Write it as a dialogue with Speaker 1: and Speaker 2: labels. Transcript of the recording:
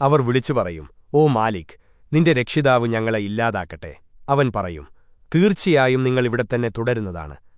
Speaker 1: അവർ വിളിച്ചു പറയും ഓ മാലിക് നിന്റെ രക്ഷിതാവ് ഞങ്ങളെ ഇല്ലാതാക്കട്ടെ. അവൻ പറയും തീർച്ചയായും നിങ്ങളിവിടെത്തന്നെ തുടരുന്നതാണ്.